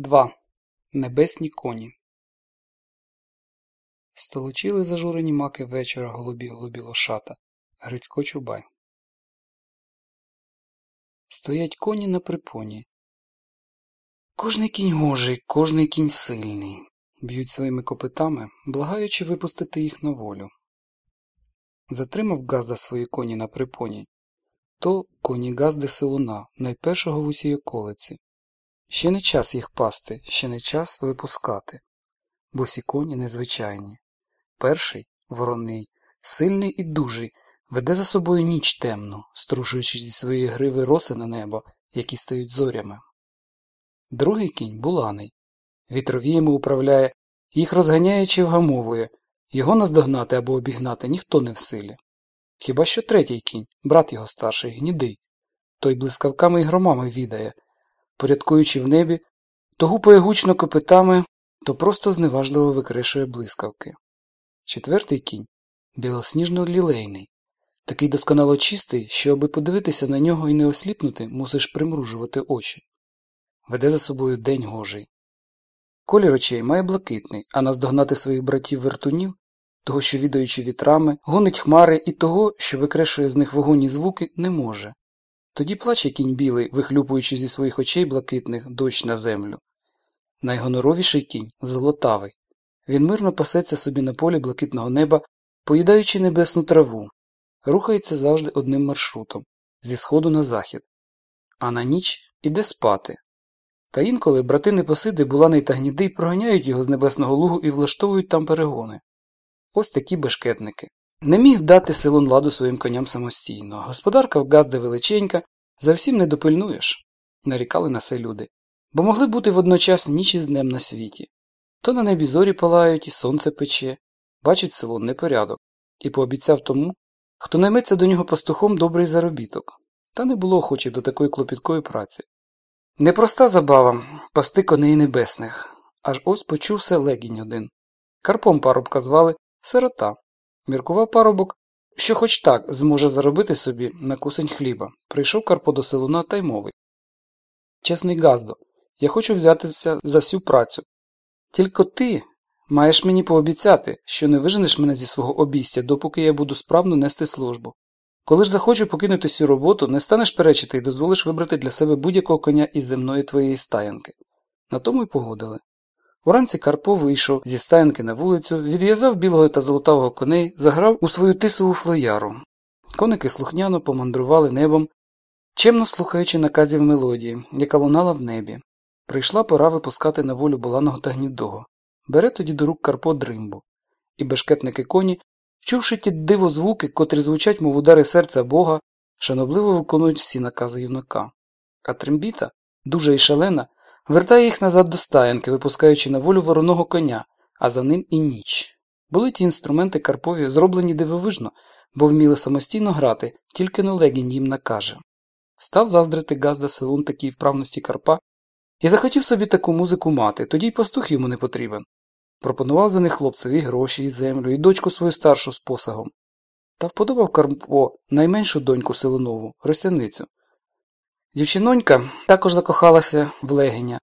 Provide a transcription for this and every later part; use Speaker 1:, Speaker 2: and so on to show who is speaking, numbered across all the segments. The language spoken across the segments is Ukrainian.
Speaker 1: 2. Небесні коні. Столочили зажурені маки вечора голубі голубі лошата. Грицько Чубай. Стоять коні на припоні. Кожний кінь гожий, кожний кінь сильний. Б'ють своїми копитами, благаючи випустити їх на волю. Затримав Газда свої коні на припоні. То коні Газди Силуна, найпершого в усій околиці. Ще не час їх пасти, ще не час випускати. Босі коні незвичайні. Перший вороний, сильний і дужий, веде за собою ніч темну, струшуючи зі своєї гриви роси на небо, які стають зорями. Другий кінь буланий. Вітровіями управляє, їх розганяє чи вгамовує, його наздогнати або обігнати ніхто не в силі. Хіба що третій кінь, брат його старший, гнідий. Той блискавками і громами відає, порядкуючи в небі, то гупає гучно копитами, то просто зневажливо викрешує блискавки. Четвертий кінь білосніжно лілейний, такий досконало чистий, що, аби подивитися на нього і не осліпнути, мусиш примружувати очі. Веде за собою день гожий. Колір очей має блакитний, а наздогнати своїх братів вертунів, того, що відаючи вітрами, гонить хмари і того, що викрешує з них вогоні звуки, не може. Тоді плаче кінь білий, вихлюпуючи зі своїх очей блакитних дощ на землю. Найгоноровіший кінь золотавий. Він мирно пасеться собі на полі блакитного неба, поїдаючи небесну траву, рухається завжди одним маршрутом зі сходу на захід, а на ніч іде спати. Та інколи брати Непосиди, Буланий та Гнідий проганяють його з небесного лугу і влаштовують там перегони. Ось такі бешкетники. Не міг дати селон ладу своїм коням самостійно. Господарка в Газде величенька, за всім не допильнуєш, нарікали на це люди, бо могли бути водночас ніч із днем на світі. То на небі зорі палають і сонце пече, бачить селон непорядок, і пообіцяв тому, хто найметься до нього пастухом добрий заробіток, та не було охочі до такої клопіткої праці. Непроста забава пасти коней небесних, аж ось почувся легінь один. Карпом парубка звали сирота. Міркував парубок, що хоч так зможе заробити собі на кусень хліба. Прийшов Карпо до селуна та й мовить. Чесний Газдо, я хочу взятися за сю працю. Тільки ти маєш мені пообіцяти, що не виженеш мене зі свого обійстя, допоки я буду справно нести службу. Коли ж захочу покинути цю роботу, не станеш перечити і дозволиш вибрати для себе будь-якого коня із земної твоєї стаянки. На тому й погодили. Уранці Карпо вийшов зі стаянки на вулицю, відв'язав білого та золотавого коней, заграв у свою тисову флояру. Коники слухняно помандрували небом, чемно слухаючи наказів мелодії, яка лунала в небі. Прийшла пора випускати на волю буланого та гнідого. Бере тоді до рук Карпо дримбу. І бешкетники коні, вчувши ті диво звуки, котрі звучать, мов удари серця Бога, шанобливо виконують всі накази юнака. А трембіта, дуже і шалена, Вертає їх назад до стаянки, випускаючи на волю вороного коня, а за ним і ніч. Були ті інструменти Карпові зроблені дивовижно, бо вміли самостійно грати, тільки но легінь їм накаже. Став заздрити Газда Селун такій вправності Карпа і захотів собі таку музику мати, тоді й пастух йому не потрібен. Пропонував за них хлопцеві гроші, і землю, і дочку свою старшу з посагом. Та вподобав Карпо найменшу доньку Селунову, Росяницю. Дівчинонька також закохалася в легеня.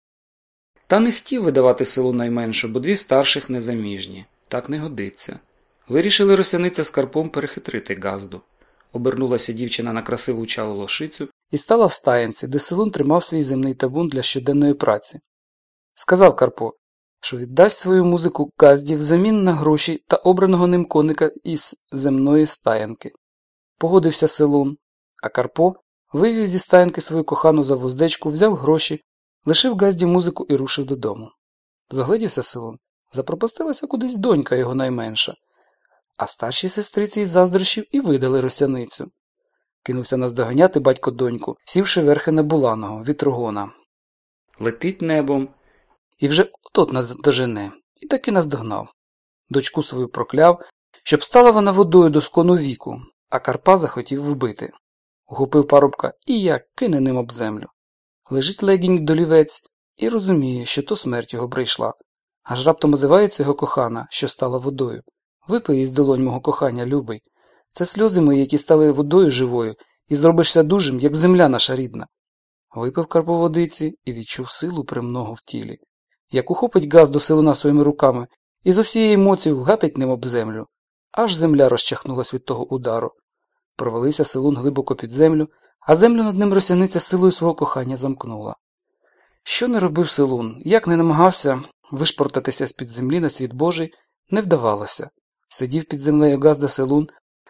Speaker 1: Та не хотів видавати селу найменшу, бо дві старших незаміжні. Так не годиться. Вирішили росяниця з Карпом перехитрити газду. Обернулася дівчина на красиву чалу лошицю і стала в стаянці, де селун тримав свій земний табун для щоденної праці. Сказав Карпо, що віддасть свою музику газді взамін на гроші та обраного ним коника із земної стаянки. Погодився селун, а Карпо Вивів зі стаянки свою кохану за вуздечку, взяв гроші, лишив газді музику і рушив додому. Загледівся селон. Запропастилася кудись донька його найменша, а старші сестриці із заздрощів і видали росяницю. Кинувся наздоганяти батько доньку, сівши верхи на буланого, вітрогона. Летить небом. І вже отот надожене, і таки наздогнав. Дочку свою прокляв, щоб стала вона водою до скону віку, а Карпа захотів вбити. Гупив парубка і як кине ним об землю. Лежить легінь долівець і розуміє, що то смерть його прийшла. Аж раптом озивається його кохана, що стала водою. Випий із долонь мого кохання, любий. Це сльози мої, які стали водою живою, і зробишся дужим, як земля наша рідна. Випив карповодиці і відчув силу премного в тілі. Як ухопить газ до силуна своїми руками і з усієї емоції вгатить ним об землю. Аж земля розчахнулась від того удару. Провалився силун глибоко під землю, а землю над ним росяниця силою свого кохання замкнула. Що не робив силун, як не намагався вишпортатися з під землі на світ Божий, не вдавалося. Сидів під землею Газда Селун,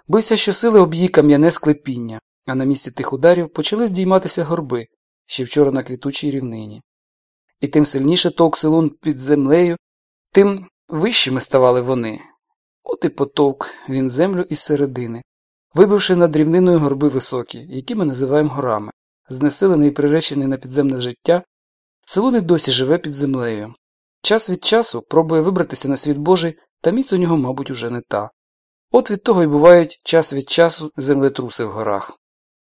Speaker 1: бився щосили об її кам'яне склепіння, а на місці тих ударів почали здійматися горби, ще вчора на квітучій рівнині. І тим сильніше товк Селун під землею, тим вищими ставали вони. От і потовк він землю із середини, вибивши над рівниною горби високі, які ми називаємо горами, знесилений і приречений на підземне життя, село не досі живе під землею. Час від часу пробує вибратися на світ Божий, та міць у нього, мабуть, уже не та. От від того й бувають час від часу землетруси в горах.